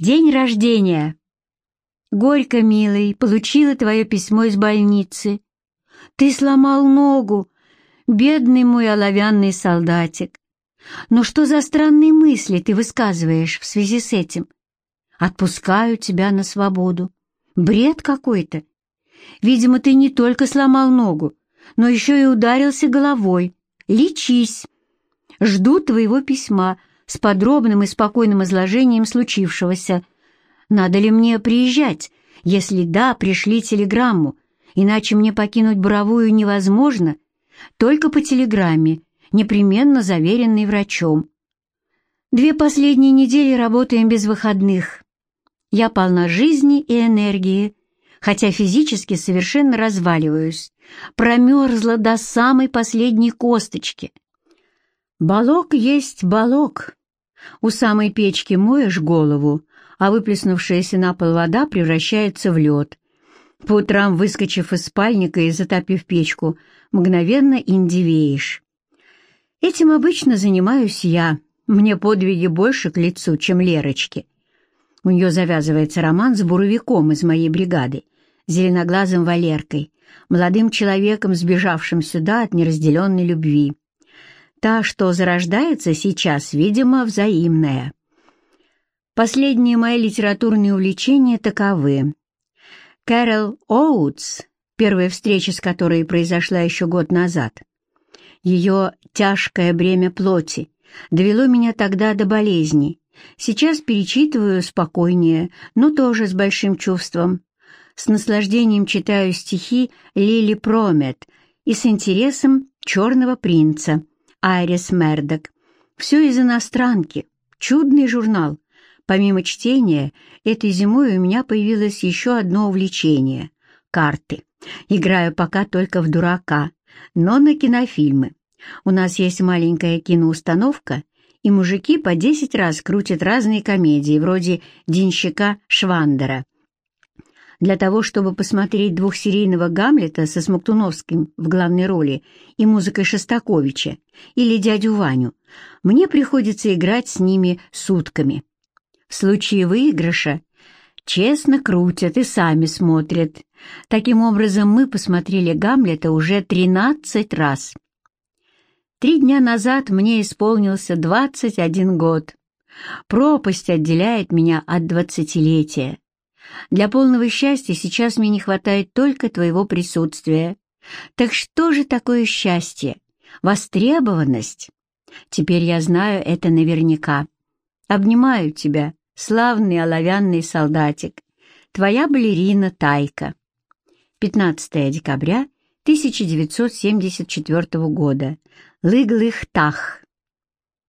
День рождения. Горько, милый, получила твое письмо из больницы. Ты сломал ногу, бедный мой оловянный солдатик. Но что за странные мысли ты высказываешь в связи с этим? Отпускаю тебя на свободу. Бред какой-то. Видимо, ты не только сломал ногу, но еще и ударился головой. Лечись. Жду твоего письма с подробным и спокойным изложением случившегося. Надо ли мне приезжать? Если да, пришли телеграмму, иначе мне покинуть Боровую невозможно, только по телеграмме, непременно заверенной врачом. Две последние недели работаем без выходных. Я полна жизни и энергии, хотя физически совершенно разваливаюсь, промерзла до самой последней косточки. Балок есть балок. У самой печки моешь голову, а выплеснувшаяся на пол вода превращается в лед. По утрам, выскочив из спальника и затопив печку, мгновенно индивеешь. Этим обычно занимаюсь я. Мне подвиги больше к лицу, чем Лерочке. У нее завязывается роман с буровиком из моей бригады, зеленоглазым Валеркой, молодым человеком, сбежавшим сюда от неразделенной любви. Та, что зарождается сейчас, видимо, взаимная. Последние мои литературные увлечения таковы. Кэрол Оутс, первая встреча с которой произошла еще год назад. Ее тяжкое бремя плоти довело меня тогда до болезни. Сейчас перечитываю спокойнее, но тоже с большим чувством. С наслаждением читаю стихи Лили Промет и с интересом «Черного принца» Айрис Мердок. Все из иностранки. Чудный журнал. Помимо чтения, этой зимой у меня появилось еще одно увлечение — карты. Играю пока только в дурака, но на кинофильмы. У нас есть маленькая киноустановка, и мужики по десять раз крутят разные комедии, вроде «Денщика Швандера». Для того, чтобы посмотреть двухсерийного Гамлета со Смоктуновским в главной роли и музыкой Шостаковича или дядю Ваню, мне приходится играть с ними сутками. В случае выигрыша честно крутят и сами смотрят. Таким образом, мы посмотрели Гамлета уже 13 раз. Три дня назад мне исполнился 21 год. Пропасть отделяет меня от двадцатилетия. Для полного счастья сейчас мне не хватает только твоего присутствия. Так что же такое счастье? Востребованность? Теперь я знаю это наверняка. Обнимаю тебя, славный оловянный солдатик, твоя балерина Тайка. 15 декабря 1974 года. Лыглых-Тах.